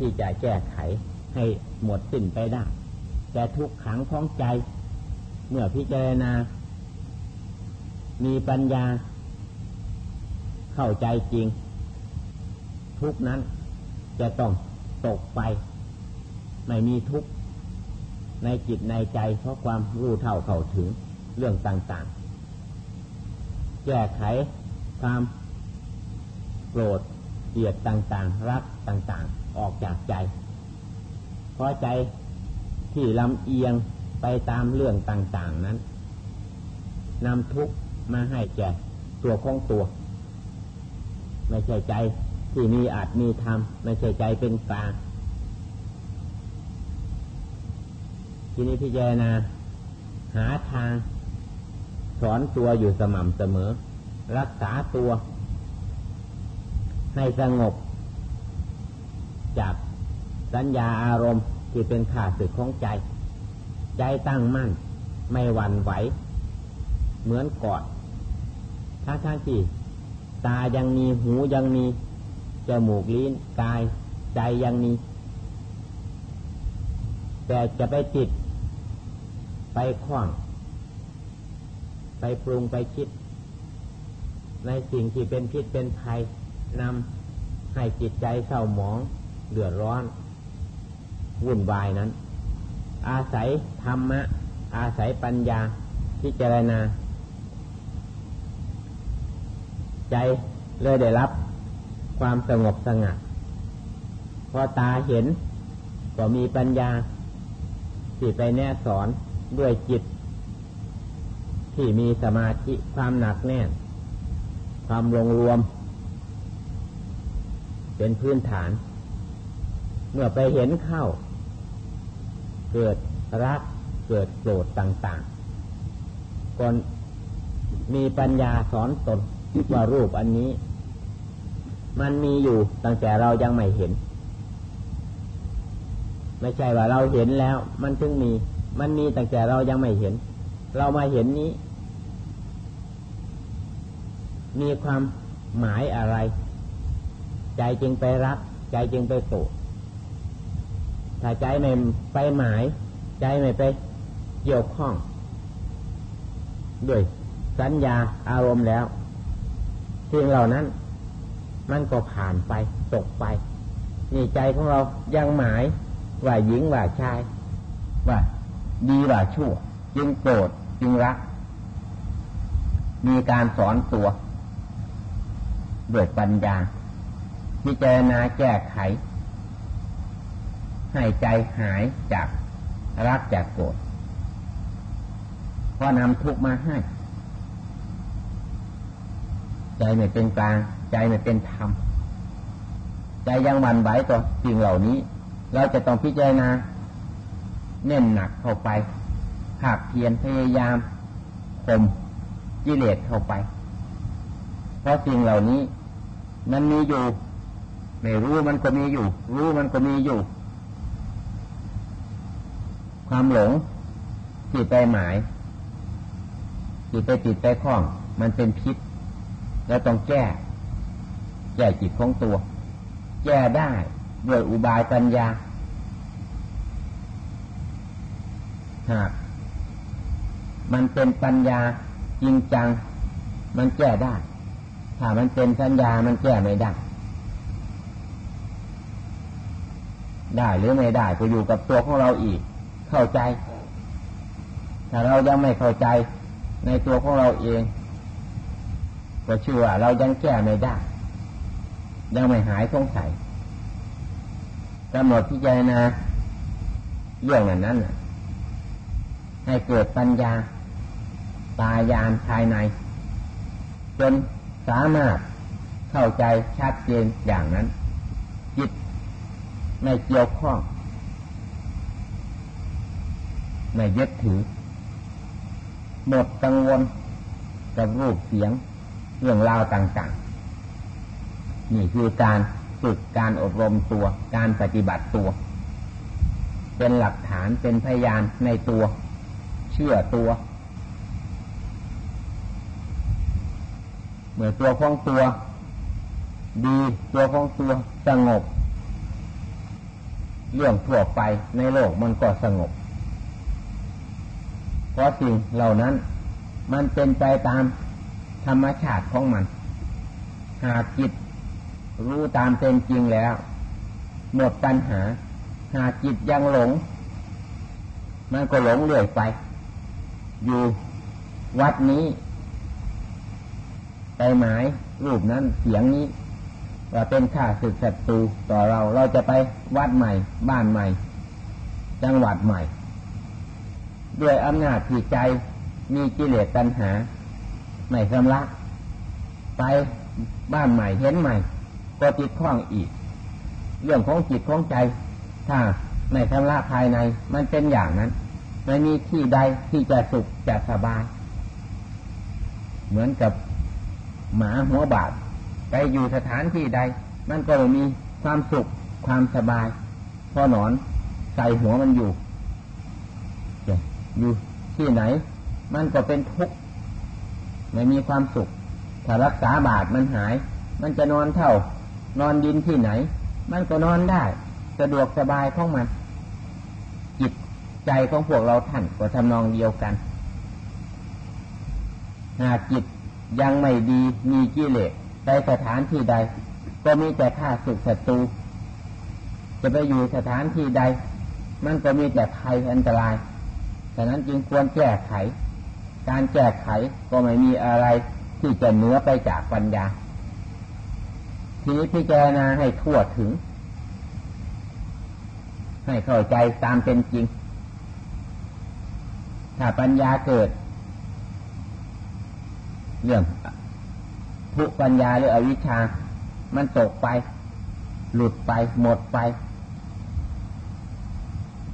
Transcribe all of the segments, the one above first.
ที่จะแก้ไขให้หมดสิ้นไปได้ แต่ทุกขังของใจ เมื่อพิจารณา มีปัญญา เข้าใจจริง ทุกนั้นจะต้องตกไป ไม่มีทุกในจิตในใจ เพราะความรู้เท่าเข้าถึงเรื่องต่างๆ แก้ไขความโกรธเกลียดต่างๆ รักต่างๆ ออกจากใจ เพราะใจที่ลำเอียงไปตามเรื่องต่างๆนั้นนำทุกข์มาให้แก่ตัวของตัว ไม่ใช่ใจที่มีอาจมีธรรมไม่ใช่ใจเป็นกลางทีนี้พิจารณาหาทางสอนตัวอยู่สม่ำเสมอ รักษาตัว ให้สงบ จากสัญญาอารมณ์ที่เป็นขาดสึกของใจ ใจตั้งมั่น ไม่หวั่นไหว เหมือนกอดถ้าท่านที่ตายังมีหูยังมี จมูกลิ้นกาย ใจยังมี แต่จะไปจิต ไปคล้อง ไปปรุงไปคิด ในสิ่งที่เป็นพิษเป็นภัยนำให้จิตใจเศร้าหมอง เดือดร้อน วุ่นวายนั้น อาศัยธรรมะ อาศัยปัญญาพิจารณา ใจเลยได้รับความสงบสงัดพอตาเห็นก็มีปัญญาที่ไปแน่สอนด้วยจิต ที่มีสมาธิความหนักแน่น ความรวมรวม เป็นพื้นฐาน เมื่อไปเห็นเข้า เกิดรักเกิดโกรธต่างๆก่อนมีปัญญาสอนตนว่ารูปอันนี้ มันมีอยู่ตั้งแต่เรายังไม่เห็น ไม่ใช่ว่าเราเห็นแล้ว มันถึงมี มันมีตั้งแต่เรายังไม่เห็น เรามาเห็นนี้ มีความหมายอะไร ใจจึงไปรัก ใจจึงไปโกรธ ถ้าใจไม่ไปหมาย ใจไม่ไปเกี่ยวข้อง ด้วยสัญญาอารมณ์แล้วสิ่งเหล่านั้น มันก็ผ่านไปตกไปนี่ใจของเรายังหมายว่าหญิงว่าชาย ว่าดีว่าชั่ว จึงโกรธจึงรัก มีการสอนตัวด้วยปัญญาพิจารณาแก้ไข ให้ใจหายจากรักจากโกรธเพอนำทุกมาให้ ใจไม่เป็นกลาง ใจไม่เป็นธรรม ใจยังหวั่นไหวต่อสิ่งเหล่านี้ เราจะต้องพิจารณาเน้นหนักเข้าไปหากเพียรพยายามข่มกิเลสเข้าไป เพราะสิ่งเหล่านี้ มันมีอยู่ ไม่รู้มันก็มีอยู่ รู้มันก็มีอยู่ ความหลงจิตไปหมาย จิตไปจิตไปคล้อง มันเป็นพิษ แล้วต้องแก้ แก้จิตของตัว แก้ได้ด้วยอุบายปัญญาหากมันเป็นปัญญาจริงจัง มันแก้ได้ ถ้ามันเป็นปัญญามันแก้ไม่ได้ได้หรือไม่ได้ก็อยู่กับตัวของเราอีก เข้าใจ ถ้าเรายังไม่เข้าใจในตัวของเราเอง ก็ชื่อเรายังแก้ไม่ได้ ยังไม่หายสงสัยกำหนดพิจารณาเรื่องนั้นนั้นให้เกิดปัญญาตายานภายใน จนสามารถเข้าใจชัดเจนอย่างนั้น จิตไม่เกี่ยวข้อง ไม่ยึดถือ หมดกังวลกับรูปเสียง เรื่องราวต่างๆ นี่คือการฝึกการอบรมตัว การปฏิบัติตัว เป็นหลักฐานเป็นพยานในตัว เชื่อตัว เมื่อตัวของตัว ดีตัวของตัวสงบ เรื่องทั่วไปในโลกมันก็สงบ ราะสิ่งเหล่านั้น มันเป็นไปตามธรรมชาติของมัน หากจิตรู้ตามเป็นจริงแล้ว หมดปัญหา หากจิตยังหลง มันก็หลงเรื่อยไป อยู่วัดนี้ ไปหมายรูปนั้นเสียงนี้ ว่าเป็นข้าศึกศัตรูต่อเราเราจะไปวัดใหม่ บ้านใหม่ จังหวัดใหม่ ด้วยอำนาจที่ใจมีกิเลสตัณหา ไม่สำลัก ไปบ้านใหม่เห็นใหม่ก็ติดข้องอีก เรื่องของจิตของใจ ถ้าไม่ชำระภายใน มันเป็นอย่างนั้น ไม่มีที่ใดที่จะสุขจะสบาย เหมือนกับหมาหัวบาดไปอยู่สถานที่ใด มันก็มีความสุขความสบายพอหนอนใส่หัวมันอยู่ อยู่ที่ไหน มันก็เป็นทุกข์ไม่มีความสุข ถ้ารักษาบาดมันหาย มันจะนอนเท่านอนดินที่ไหน มันก็นอนได้ สะดวกสบายของมัน จิตใจของพวกเราท่านก็ทำนองเดียวกันหากจิตยังไม่ดีมีกิเลสในสถานที่ใด ก็มีแต่ฆ่าศึกศัตรูจะไปอยู่สถานที่ใด มันก็มีแต่ภัยอันตราย ฉะนั้นจึงควรแก้ไข การแก้ไขก็ไม่มีอะไรที่จะเหนือไปจากปัญญา ทีนี้พิจารณาให้ทั่วถึง ให้เข้าใจตามเป็นจริง ถ้าปัญญาเกิด เรื่องทุปัญญาหรืออวิชชา มันตกไป หลุดไปหมดไป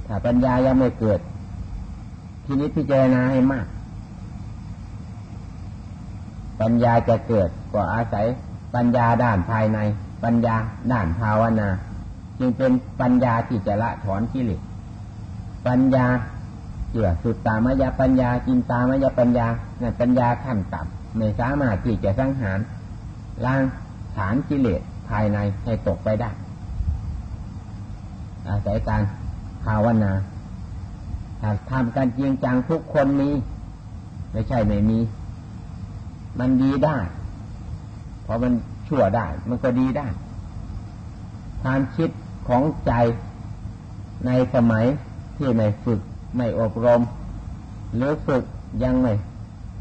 ถ้าปัญญายังไม่เกิด ทีนี้พิจารณาให้มาก ปัญญาจะเกิดก็อาศัยปัญญาด้านภายใน ปัญญาด้านภาวนา จึงเป็นปัญญาที่จะละถอนกิเลสปัญญาเกี่ยสุดตามายาปัญญาจินตามายาปัญญาเนั่นปัญญาขั้นต่ำไม่สามารถที่จะสังหารล้างฐานกิเลสภายในให้ตกไปได้อาศัยการภาวนา ทำกันจริงจังทุกคนมี ไม่ใช่ไม่มี มันดีได้เพราะมันชั่วได้ มันก็ดีได้ ความคิดของใจในสมัยที่ไม่ฝึกไม่อบรม หรือฝึกยังไม่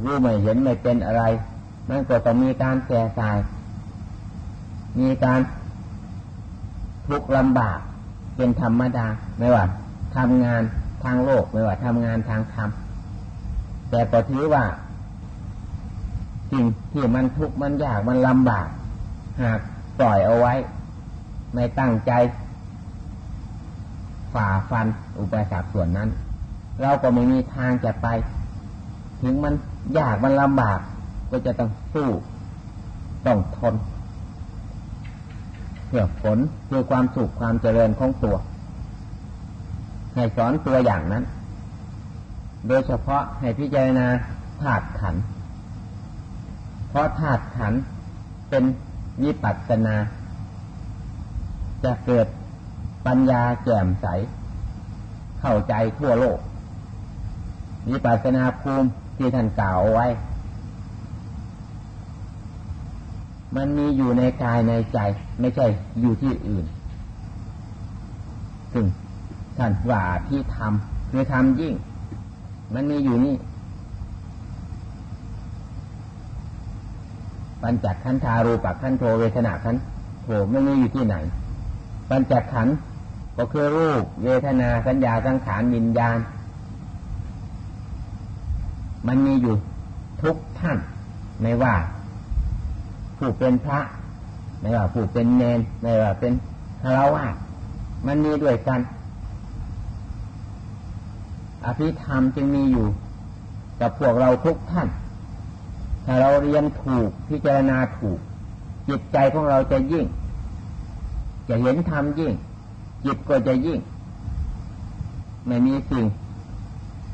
รู้ไม่เห็นไม่เป็นอะไร มันก็ต้องมีการแก่สาย มีการทุกข์ลำบากเป็นธรรมดาไม่ว่าทำงาน ทางโลกไม่ว่าทำงานทางธรรมแต่ก็ถือว่าสิ่งที่มันทุกข์มันยากมันลำบาก หากปล่อยเอาไว้ ไม่ตั้งใจ ฝ่าฟันอุปสรรคส่วนนั้น เราก็ไม่มีทางจะไป ถึงมันยากมันลำบาก ก็จะต้องสู้ต้องทนเพื่อผลเพื่อความสุขความเจริญของตัว ให้สอนตัวอย่างนั้น โดยเฉพาะให้พิจารณาธาตุขัน เพราะธาตุขันเป็นวิปัสสนา จะเกิดปัญญาแจ่มใส เข้าใจทั่วโลกวิปัสสนาภูมิที่ท่านกล่าวไว้ มันมีอยู่ในกายในใจ ไม่ใช่อยู่ที่อื่น ซึ่ง ท่านว่าที่ทำคือทำยิ่ง มันมีอยู่นี่ ปัญจขันธารูปขันโทเวทนาขันโทไม่มีอยู่ที่ไหน ปัญจขันก็คือรูป เวทนาสัญญาสังขารวิญญาณ มันมีอยู่ทุกท่านไม่ว่า ผู้เป็นพระ ไม่ว่าผู้เป็นเนนไม่ว่าเป็นคารวะมันมีด้วยกัน อภิธรรมจึงมีอยู่ กับพวกเราทุกท่าน ถ้าเราเรียนถูกพิจารณาถูก จิตใจของเราจะยิ่ง จะเห็นธรรมยิ่ง จิตก็จะยิ่ง ไม่มีสิ่ง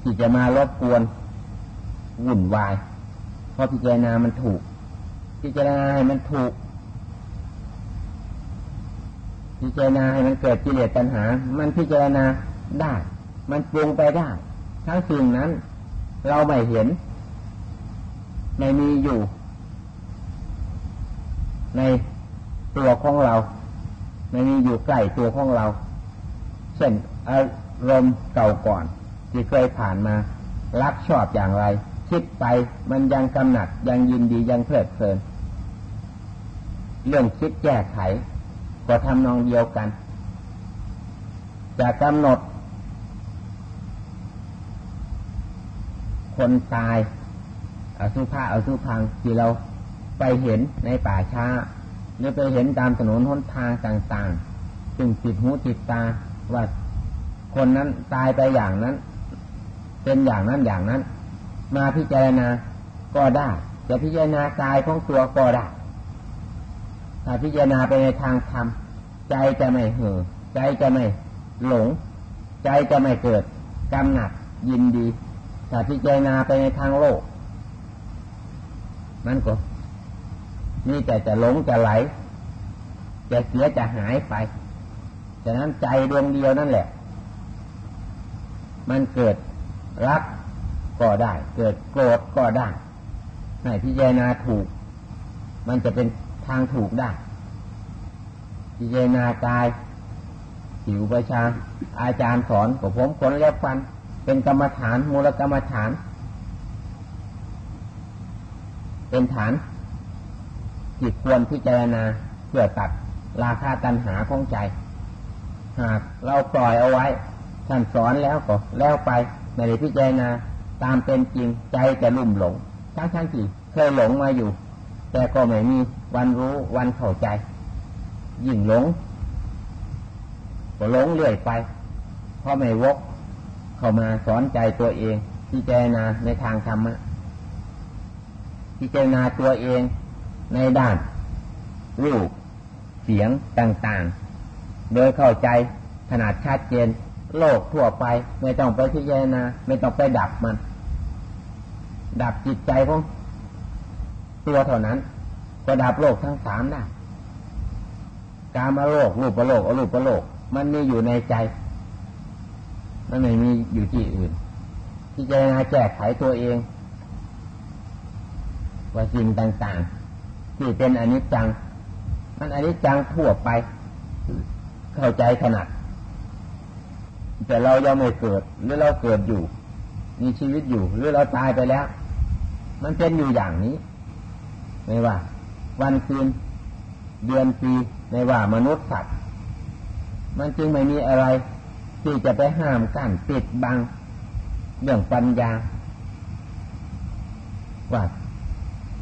ที่จะมารบกวนวุ่นวาย เพราะพิจารณามันถูก พิจารณาให้มันถูกพิจารณาให้มันเกิดกิเลสตัณหา มันพิจารณาได้ มันปรุงไปได้ ทั้งสิ่งนั้น เราไม่เห็น ไม่มีอยู่ ในตัวของเรา ไม่มีอยู่ใกล้ตัวของเรา เช่นอารมณ์เก่าก่อน ที่เคยผ่านมา รักชอบอย่างไร คิดไปมันยังกำหนัดยังยินดียังเพลิดเพลิน เรื่องคิดแก้ไข ก็ทำนองเดียวกัน จะกำหนด คนตายอสุภาอสุพังที่เราไปเห็นในป่าช้าหรือไปเห็นตามถนนหนทางต่างๆจึงติดหูติดตาว่าคนนั้นตายไปอย่างนั้น เป็นอย่างนั้นอย่างนั้น มาพิจารณาก็ได้ จะพิจารณากายของตัวก็ได้ถ้าพิจารณาไปในทางธรรมใจจะไม่เห่อใจจะไม่หลง ใจจะไม่เกิดกำหนัดยินดี ถ้าพิจารณาไปในทางโลก มันก็นี่แต่จะหลงจะไหล จะเสียจะหายไปฉะนั้นใจดวงเดียวนั่นแหละ มันเกิดรักก็ได้ เกิดโกรธก็ได้ให้พิจารณาถูก มันจะเป็นทางถูกได้ พิจารณากายผิวประชา อาจารย์สอนกับผมขนเล็บฟัน เป็นกรรมฐาน มูลกรรมฐาน เป็นฐานจิตควรพิจารณาเพื่อตัดราคาตัณหาของใจ หากเราปล่อยเอาไว้ท่านสอนแล้วก็แล้วไปไม่ได้พิจารณาตามเป็นจริงใจจะลุ่มหลงทั้งทั้งที่เคยหลงมาอยู่ แต่ก็ไม่มีวันรู้วันเข้าใจ ยิ่งหลง ก็หลงเรื่อยไปเพราะไม่วก เข้ามาสอนใจตัวเองพิจารณาในทางธรรมะพิจารณาตัวเองในด้านรูปเสียงต่างๆ โดยเข้าใจขนาดชัดเจน โลกทั่วไป ไม่ต้องไปพิจารณาไม่ต้องไปดับมัน ดับจิตใจของตัวเท่านั้น ก็ดับโลกทั้งสามได้การมาโลกรูปประโลกอรูปประโลก มันมีอยู่ในใจ มันไม่มีอยู่ที่อื่นที่จะนาแก้ไขตัวเอง ว่าสิ่งต่างๆ ที่เป็นอนิจจัง มันอนิจจังทั่วไป เข้าใจขนาดแต่เรายังไม่เกิดหรือเราเกิดอยู่ มีชีวิตอยู่ หรือเราตายไปแล้ว มันเป็นอยู่อย่างนี้ ไม่ว่า วันคืน เดือนปีไม่ว่ามนุษย์สัตว์มันจึงไม่มีอะไร ที่จะไปห้ามกั้นปิดบังเรื่องปัญญา ว่า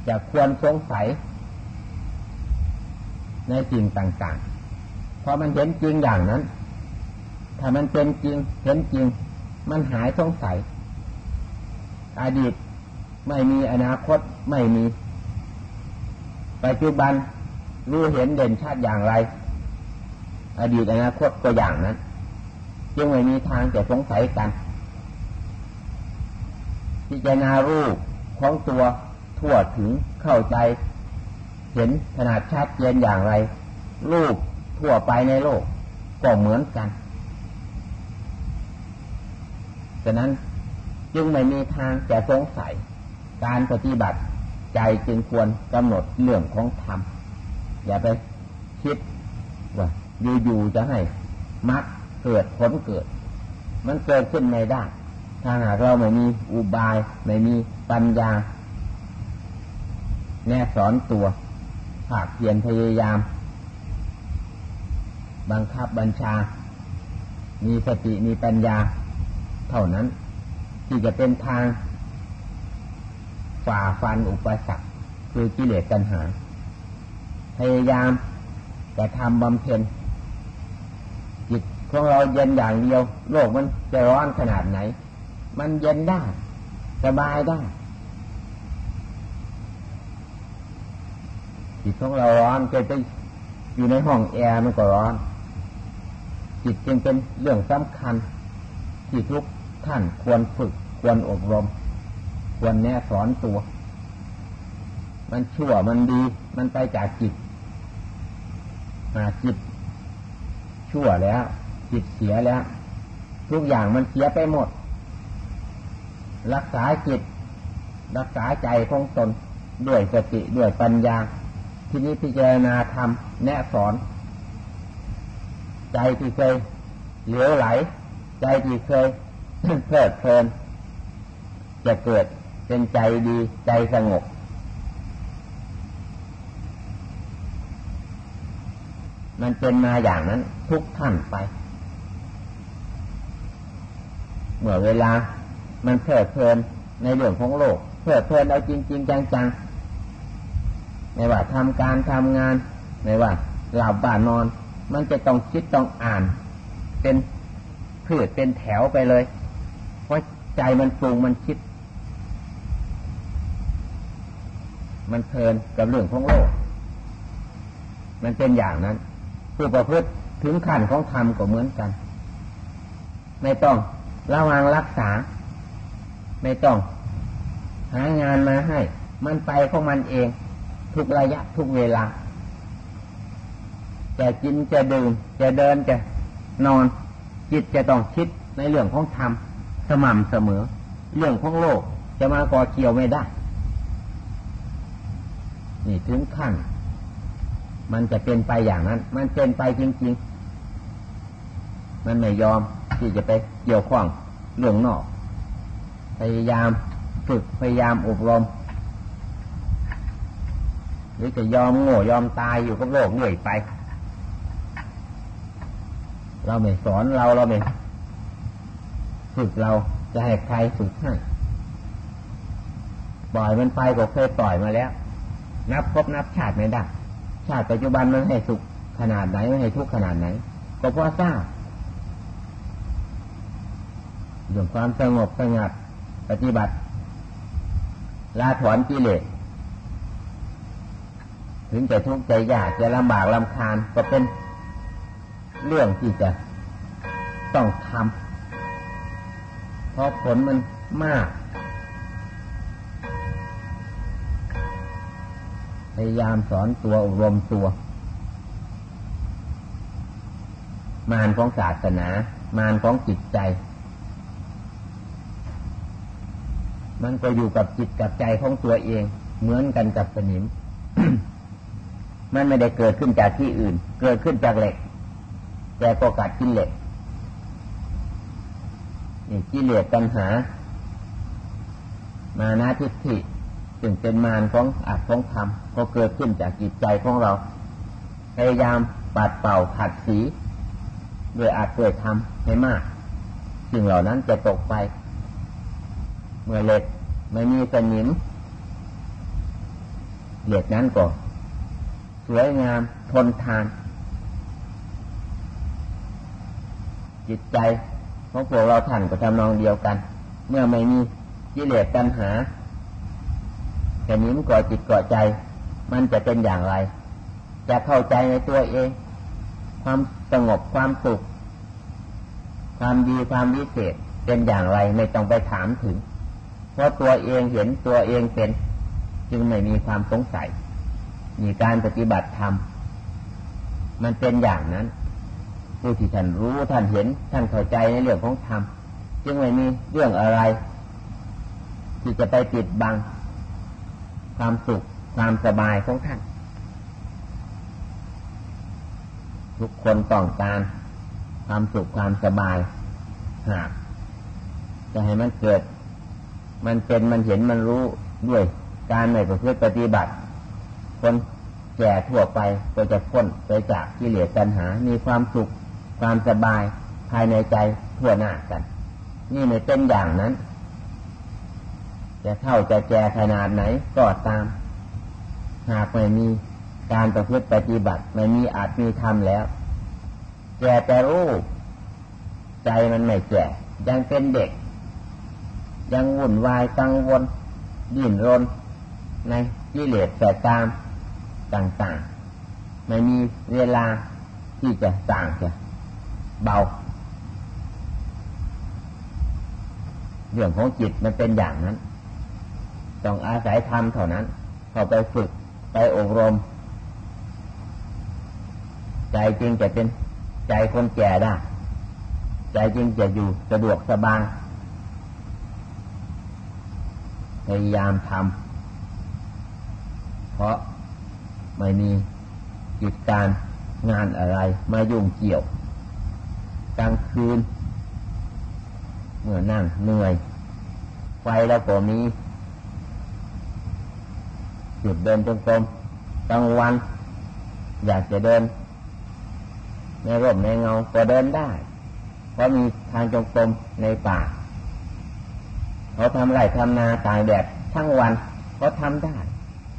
จะควรสงสัย ในสิ่งต่างๆพอมันเห็นจริงอย่างนั้น ถ้ามันเป็นจริงเห็นจริง มันหายสงสัย อดีตไม่มีอนาคตไม่มี ปัจจุบันรู้เห็นเด่นชัดอย่างไร อดีตอนาคตก็อย่างนั้น จึงไม่มีทางจะสงสัยกันพิจารณารูปของตัวทั่วถึงเข้าใจ เห็นขนาดชัดเจนอย่างไร รูปทั่วไปในโลก ก็เหมือนกันฉะนั้นจึงไม่มีทางจะสงสัย การปฏิบัติใจจึงควรกำหนดเรื่องของธรรม อย่าไปคิดว่าอยู่ๆจะให้มัก เกิดผลเกิด มันเกิดขึ้นไม่ได้ ถ้าหากเราไม่มีอุบาย ไม่มีปัญญา แน่สอนตัวภาคเพียรพยายาม บังคับบัญชา มีสติมีปัญญา เท่านั้น ที่จะเป็นทางฝ่าฟันอุปสรรคคือกิเลสกันหา พยายามจะทำบำเพ็ญ ของเราเย็นอย่างเดียว โลกมันจะร้อนขนาดไหน มันเย็นได้ สบายได้จิตของเราร้อนจะไปอยู่ในห้องแอร์มันก็ร้อน จิตจึงเป็นเรื่องสำคัญ ที่ทุกท่านควรฝึก ควรอบรม ควรแนะสอนตัว มันชั่วมันดี มันไปจากจิตหาจิตชั่วแล้ว จิตเสียแล้ว ทุกอย่างมันเสียไปหมด รักษาจิต รักษาใจของตนด้วยสติด้วยปัญญา ที่นี้พิจารณาธรรมแนะสอน ใจที่เคยเหลวไหล ใจที่เคยเพลิดเพลิน จะเกิดเป็นใจดีใจสงบมันเป็นมาอย่างนั้นทุกท่านไป เมื่อเวลามันเพลิดเพลินในเรื่องของโลกเพลิดเพลินเอาจริงจริงจังจังไม่ว่าทำการทำงานไม่ว่าหลับบ้านนอน มันจะต้องคิดต้องอ่าน เป็นพืชเป็นแถวไปเลยเพราะใจมันปรุงมันคิด มันเพลินกับเรื่องของโลก มันเป็นอย่างนั้น ผู้ประพฤติถึงขั้นของธรรมก็เหมือนกัน ไม่ต้อง ระวังรักษา ไม่ต้อง หางานมาให้ มันไปของมันเอง ทุกระยะทุกเวลา จะกินจะดื่มจะเดินจะนอน จิตจะต้องคิดในเรื่องของธรรมสม่ำเสมอ เรื่องของโลกจะมาก่อเกี่ยวไม่ได้ นี่ถึงขั้น มันจะเป็นไปอย่างนั้น มันเป็นไปจริง ๆ มันไม่ยอม ที่จะไปเกี่ยวข้องเรื่องนอก พยายามฝึกพยายามอบรม หรือจะยอมโง่ยอมตายอยู่กับโลกเรื่อยไป เราไม่สอนเราเราไม่ฝึกเราจะให้ใครฝึกให้ปล่อยมันไปก็เคยปล่อยมาแล้ว นับพบนับชาติไม่ได้ชาติปัจจุบันมันให้สุขขนาดไหนไม่ให้ทุกข์ขนาดไหน ก็เพราะทราบ เรื่องความสงบสงัดปฏิบัติลาถอนกิเลสถึงจะทุกข์ใจยากจะลำบากลำคาญก็เป็นเรื่องที่จะต้องทำเพราะผลมันมากพยายามสอนตัวอบรมตัว มารของศาสนา มารของจิตใจ มันก็อยู่กับจิตกับใจของตัวเอง เหมือนกันกับสนิม มันไม่ได้เกิดขึ้นจากที่อื่น เกิดขึ้นจากเหล็ก แต่ก็กัดกินเหล็กนี่กิเลสตัณหา มานาทิฏฐิจึงเป็นมารของอัตของธรรมก็เกิดขึ้นจากจิตใจของเรา พยายามปัดเป่าขัดสี โดยอาจเกิดทำให้มากสิ่งเหล่านั้นจะตกไป มื่อเหล็กไม่มีสนิมเหล็กนั้นก็สวยงามทนทาน จิตใจของพวกเราท่านก็ทำนองเดียวกัน เมื่อไม่มีกิเลสตัณหาแต่นี้มันก่อจิตก่อใจ มันจะเป็นอย่างไร จะเข้าใจในตัวเอง ความสงบความสุข ความดีความวิเศษเป็นอย่างไรไม่ต้องไปถามถึง ราะตัวเองเห็นตัวเองเป็น จึงไม่มีความสงสัย มีการปฏิบัติธรรมมันเป็นอย่างนั้นผู้ที่ท่านรู้ท่านเห็นท่านเข้าใจในเรื่องของธรรมจึงไม่มีเรื่องอะไร ที่จะไปปิดบัง ความสุขความสบายของท่าน ทุกคนต้องการความสุขความสบายหากจะให้มันเกิด มันเป็นมันเห็นมันรู้ด้วยการในประพฤติปฏิบัติ คนแก่ทั่วไปก็จะพ้นไปจากกิเลสตัณหา มีความสุขความสบายภายในใจทั่วหน้ากัน นี่ไม่เป็นอย่างนั้น จะเท่าจะแก่ขนาดไหนก็ตาม หากไม่มีการประพฤติปฏิบัติ ไม่มีอาจมีธรรมแล้ว แก่แต่รู้ใจมันไม่แก่ยังเป็นเด็ก ยังวุ่นวายกังวลดิ้นรน ในกิเลสแต่ตามต่างๆ ไม่มีเวลาที่จะต่างจะเบา เรื่องของจิตมันเป็นอย่างนั้น ต้องอาศัยธรรมเท่านั้น เข้าไปฝึกไปอบรม ใจจริงจะเป็นใจคนแก่ได้ ใจจึงจะอยู่สะดวกสบายพ ยายามทำเพราะไม่มีกิจการงานอะไรมายุ่งเกี่ยว กลางคืน เมื่อนั่งเหนื่อย ไฟแล้วก็มีจุดเดินจงกรมกลางวัน อยากจะเดิน ในร่มในเงาก็เดินได้ เพราะมีทางจงกรมในป่า เขาทำไรทำนาตายแดดทั้งวันเขาทำได้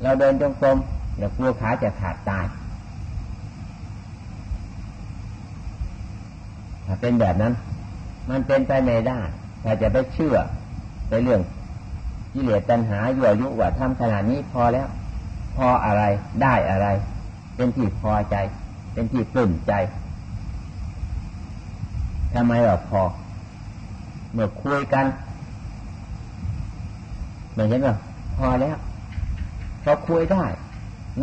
เราเดินจงกรมเดี๋ยวกลัวขาจะขาดตายถ้าเป็นแบบนั้น มันเป็นไปไม่ได้ถ้าจะไปเชื่อในเรื่องกิเลสตัณหายั่วยุว่าทำขนาดนี้พอแล้ว พออะไรได้อะไร เป็นที่พอใจ เป็นที่ปลื้มใจทำไมเราพอ เมื่อคุยกัน เหมือนเห็นว่าพอแล้วพอคุยได้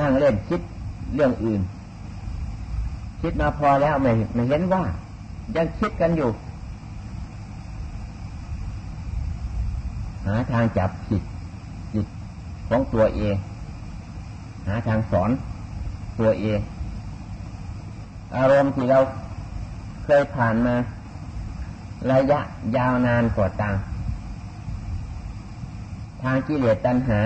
นั่งเล่นคิดเรื่องอื่น คิดมาพอแล้วไม่ไม่เห็นว่า ยังคิดกันอยู่หาทางจับจิตจิตของตัวเอง หาทางสอนตัวเอง อารมณ์ที่เราเคยผ่านมา ระยะยาวนานกว่าต่าม ทางกิเลสตัณหา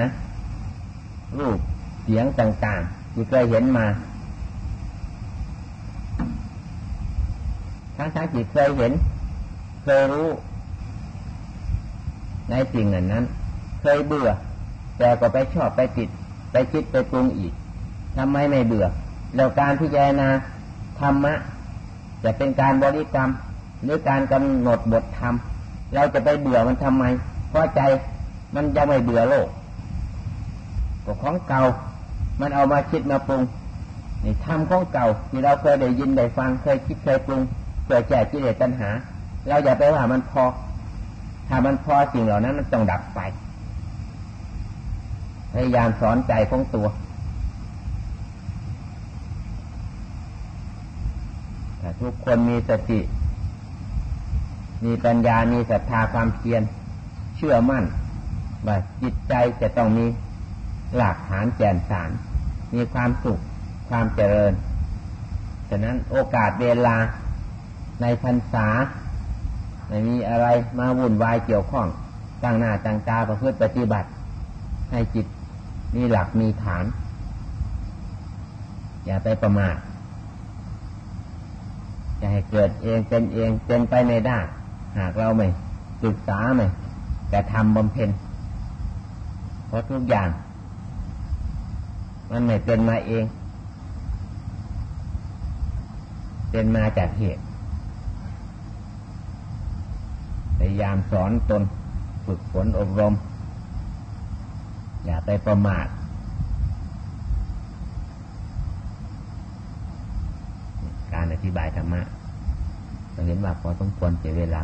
รูปเสียงต่าง ๆ ที่เคยเห็นมา ทั้งทั้งจิตเคยเห็น เคยรู้ ในสิ่งนั้นนั้น เคยเบื่อ แต่ก็ไปชอบไปติด ไปคิดไปปรุงอีกทำไมไม่เบื่อแล้วการพิจารณาธรรมะ จะเป็นการบริกรรม หรือการกำหนดบทธรรม เราจะไปเบื่อมันทำไม เพราะใจ มันจะไม่เบื่อโลกก็ของเก่า มันเอามาคิดมาปรุงนี่ธรรมของเก่าที่เราเคยได้ยินได้ฟังเคยคิดเคยปรุงเกิดแก่กิเลสตัณหา เราอย่าไปว่ามันพอ ถ้ามันพอสิ่งเหล่านั้นมันต้องดับไปพยายามสอนใจของตัวถ้าทุกคนมีสติ มีปัญญา มีศรัทธาความเพียร เชื่อมั่น ว่าจิตใจจะต้องมีหลักฐานแจ่มสาร มีความสุขความเจริญฉะนั้นโอกาสเวลาในพรรษาไม่มีอะไรมาวุ่นวายเกี่ยวข้องตั้งหน้าตั้งตาประพฤติปฏิบัติ ให้จิตมีหลักมีฐาน อย่าไปประมาทจะให้เกิดเองเป็นเองเป็นไปไม่ได้หากเราไม่ศึกษาไม่แต่ทำบำเพ็ญ เพราะทุกอย่าง มันไม่เป็นมาเอง เป็นมาจากเหตุพยายามสอนตนฝึกฝนอบรม อย่าไปประมาทการอธิบายธรรมะเราเห็นว่าพอต้องควรเสียเวลา